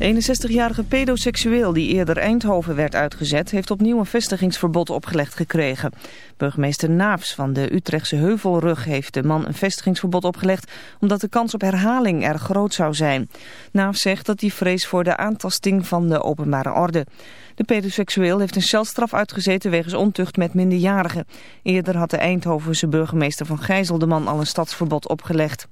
De 61-jarige pedoseksueel die eerder Eindhoven werd uitgezet... heeft opnieuw een vestigingsverbod opgelegd gekregen. Burgemeester Naafs van de Utrechtse Heuvelrug heeft de man een vestigingsverbod opgelegd... omdat de kans op herhaling erg groot zou zijn. Naafs zegt dat hij vrees voor de aantasting van de openbare orde. De pedoseksueel heeft een celstraf uitgezeten wegens ontucht met minderjarigen. Eerder had de Eindhovense burgemeester van Gijzel de man al een stadsverbod opgelegd.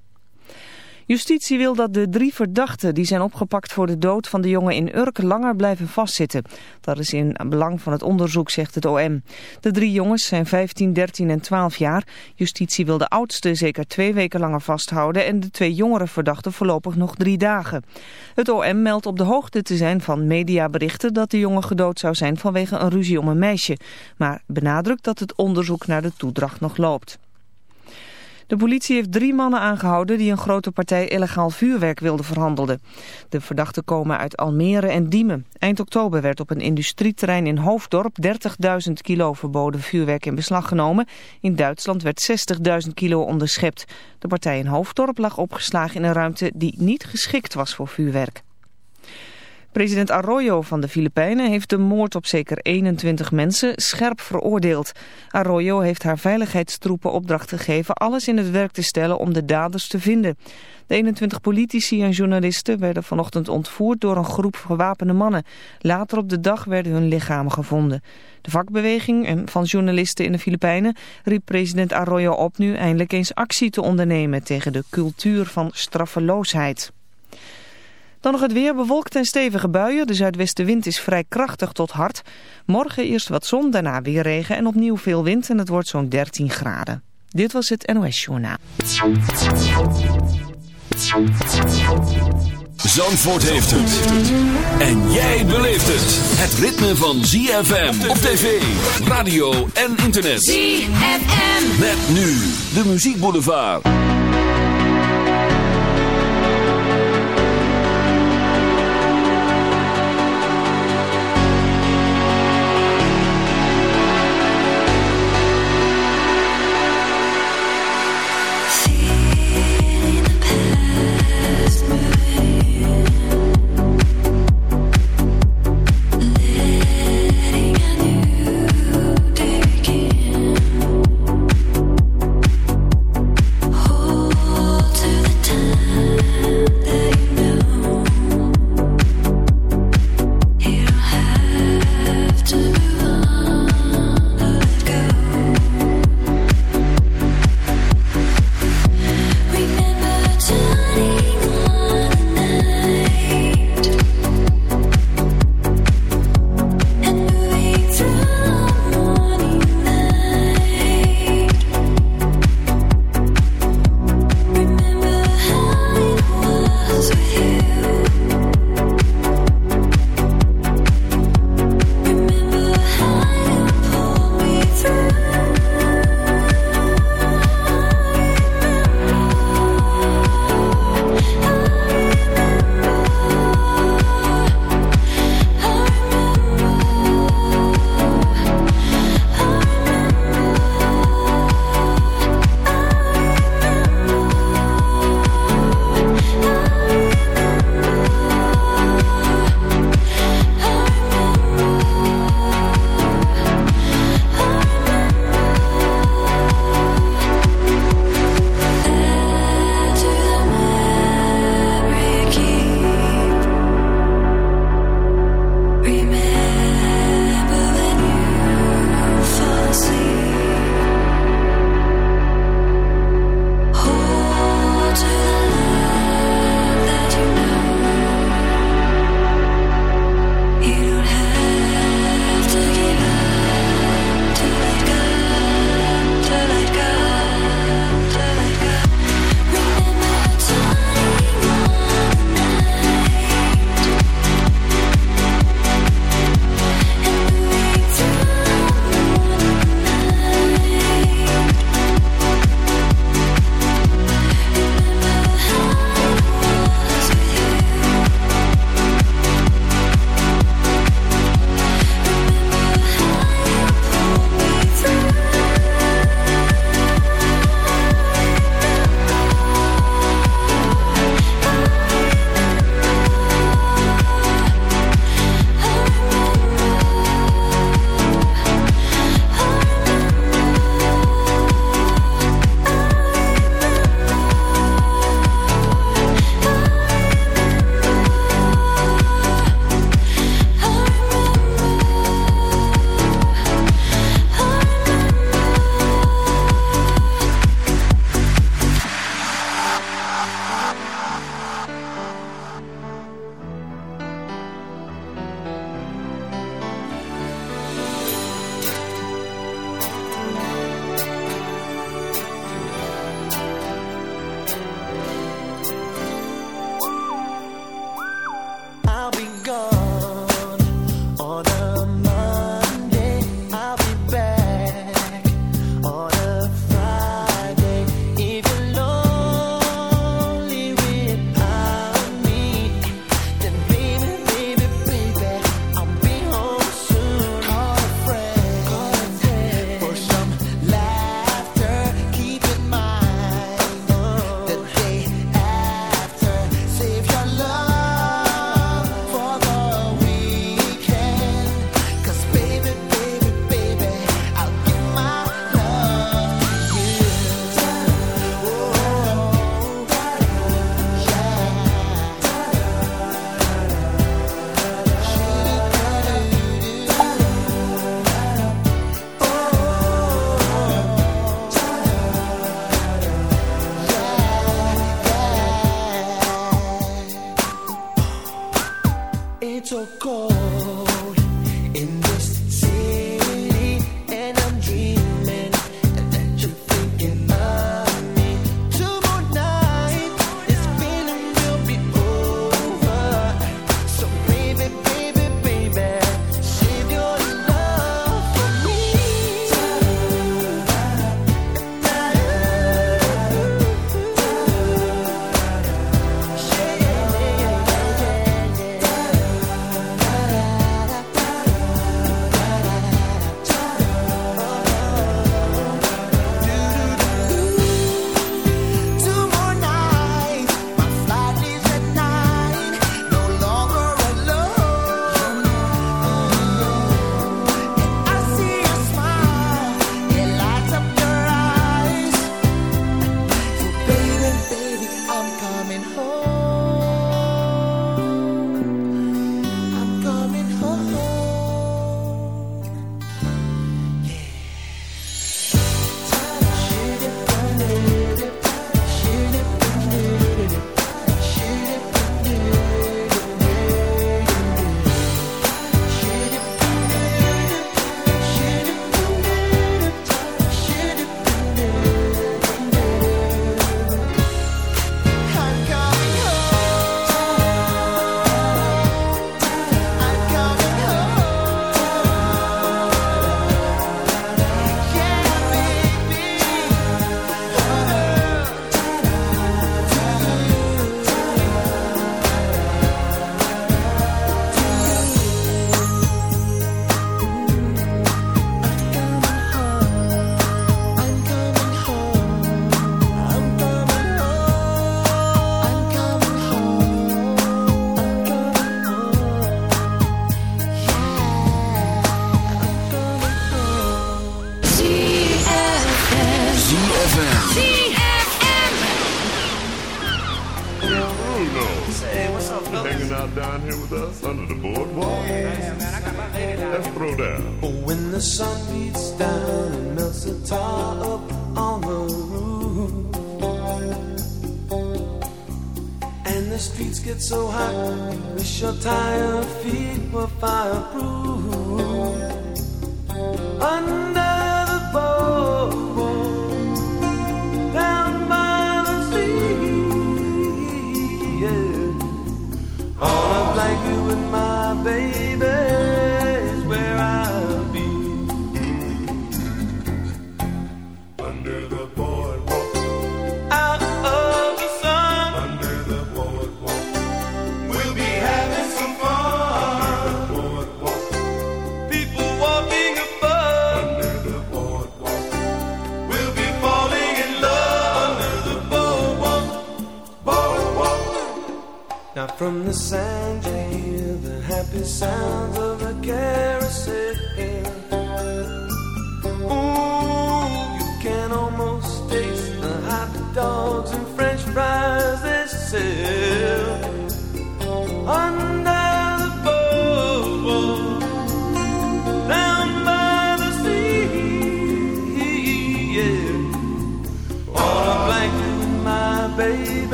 Justitie wil dat de drie verdachten die zijn opgepakt voor de dood van de jongen in Urk langer blijven vastzitten. Dat is in belang van het onderzoek, zegt het OM. De drie jongens zijn 15, 13 en 12 jaar. Justitie wil de oudste zeker twee weken langer vasthouden en de twee jongere verdachten voorlopig nog drie dagen. Het OM meldt op de hoogte te zijn van mediaberichten dat de jongen gedood zou zijn vanwege een ruzie om een meisje. Maar benadrukt dat het onderzoek naar de toedracht nog loopt. De politie heeft drie mannen aangehouden die een grote partij illegaal vuurwerk wilden verhandelen. De verdachten komen uit Almere en Diemen. Eind oktober werd op een industrieterrein in Hoofddorp 30.000 kilo verboden vuurwerk in beslag genomen. In Duitsland werd 60.000 kilo onderschept. De partij in Hoofddorp lag opgeslagen in een ruimte die niet geschikt was voor vuurwerk. President Arroyo van de Filipijnen heeft de moord op zeker 21 mensen scherp veroordeeld. Arroyo heeft haar veiligheidstroepen opdracht gegeven alles in het werk te stellen om de daders te vinden. De 21 politici en journalisten werden vanochtend ontvoerd door een groep gewapende mannen. Later op de dag werden hun lichamen gevonden. De vakbeweging van journalisten in de Filipijnen riep president Arroyo op nu eindelijk eens actie te ondernemen tegen de cultuur van straffeloosheid. Dan nog het weer, bewolkt en stevige buien. De zuidwestenwind is vrij krachtig tot hard. Morgen eerst wat zon, daarna weer regen en opnieuw veel wind en het wordt zo'n 13 graden. Dit was het NOS Journaal. Zandvoort heeft het. En jij beleeft het. Het ritme van ZFM op tv, radio en internet. ZFM. Met nu de muziekboulevard.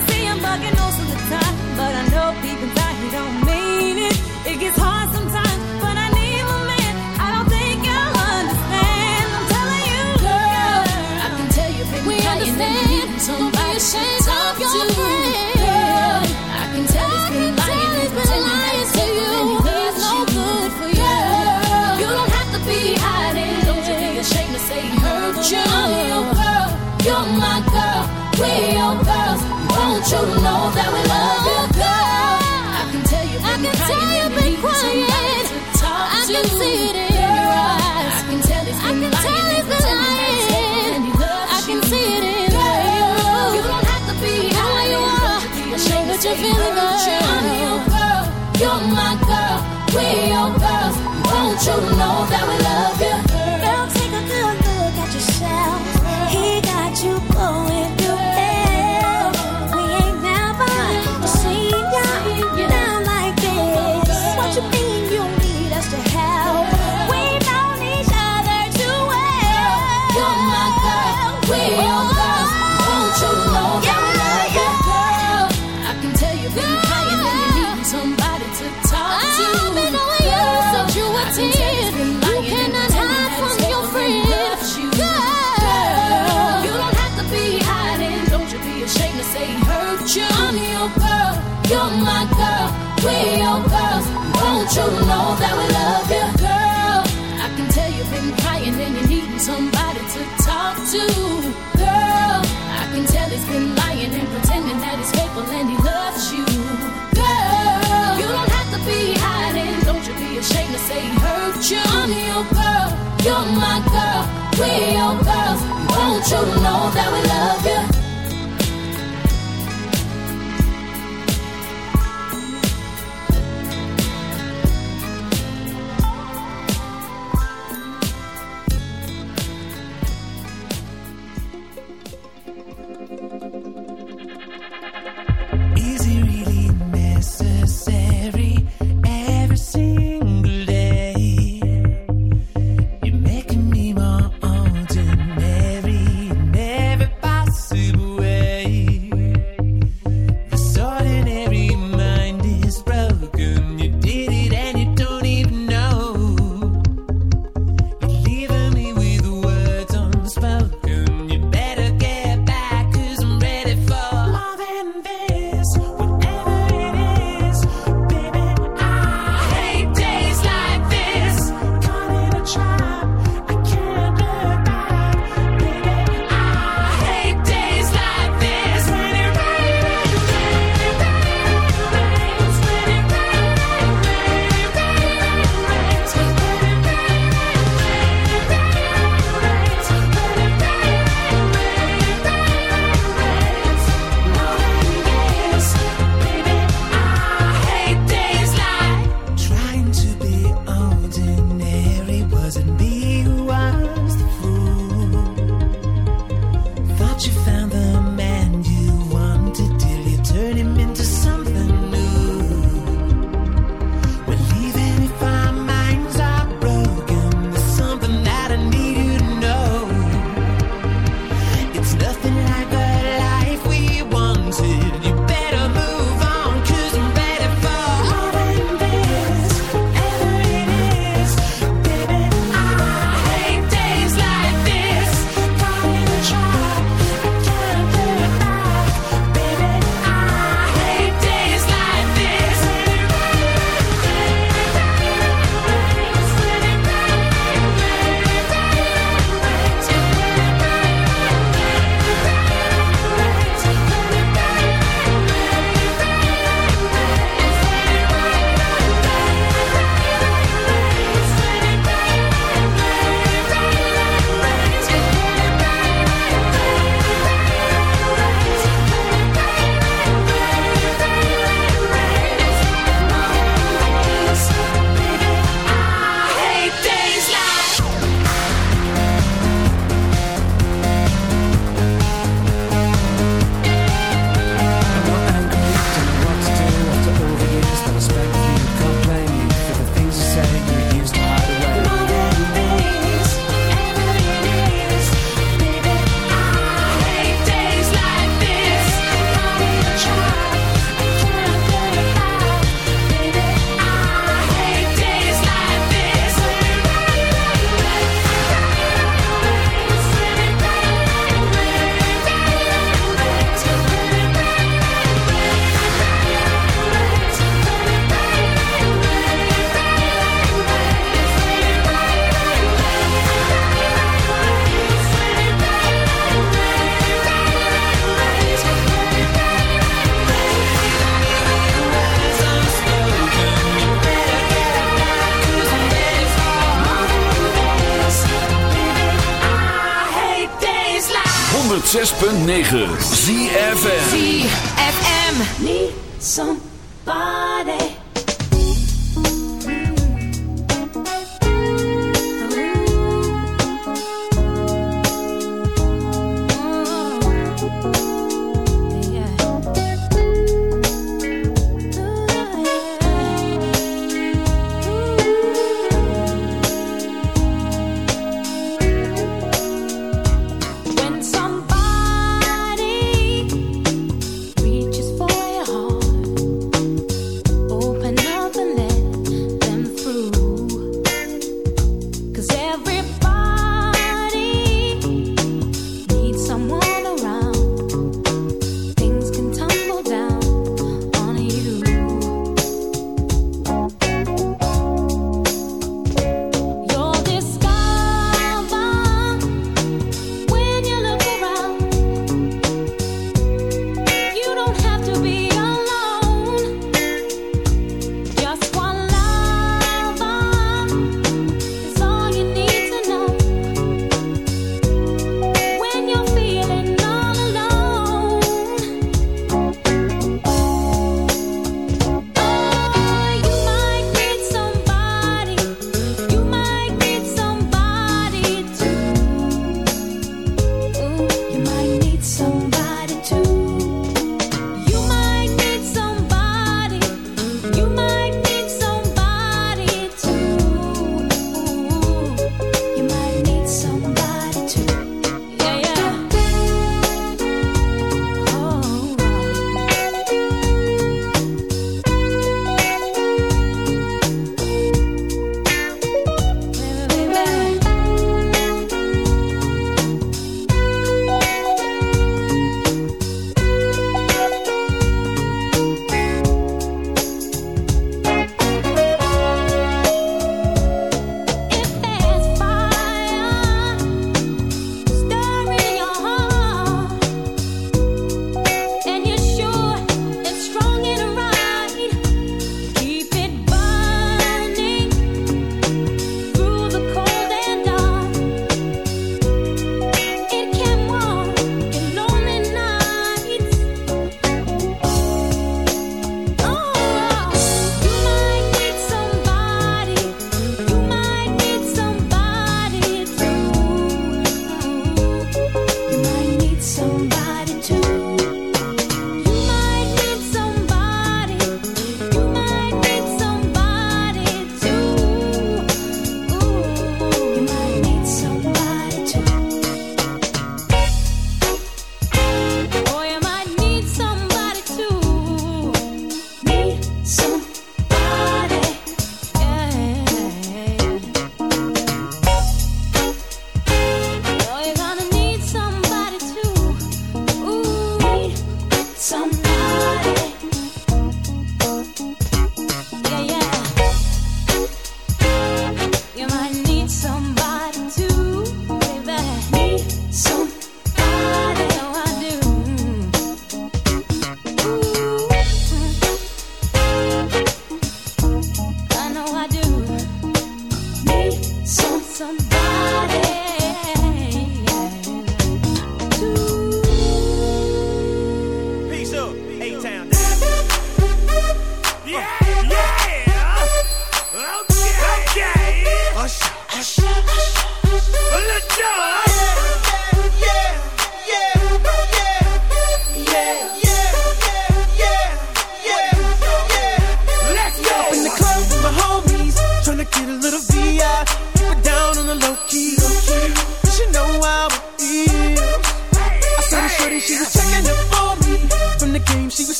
see him bugging, no shame to say he hurt you. I'm your girl, you're my girl, we're your girls. Won't you know that we love you? nothing 106.9 ZFM ZFM. Need somebody.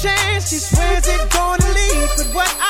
She swears it's gonna leave, but what I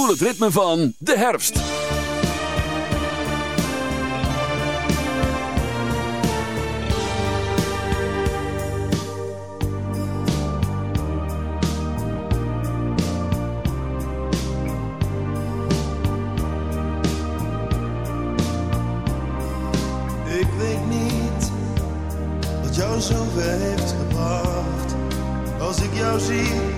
Voel het ritme van de herfst. Ik weet niet wat jou zover heeft gebracht. Als ik jou zie,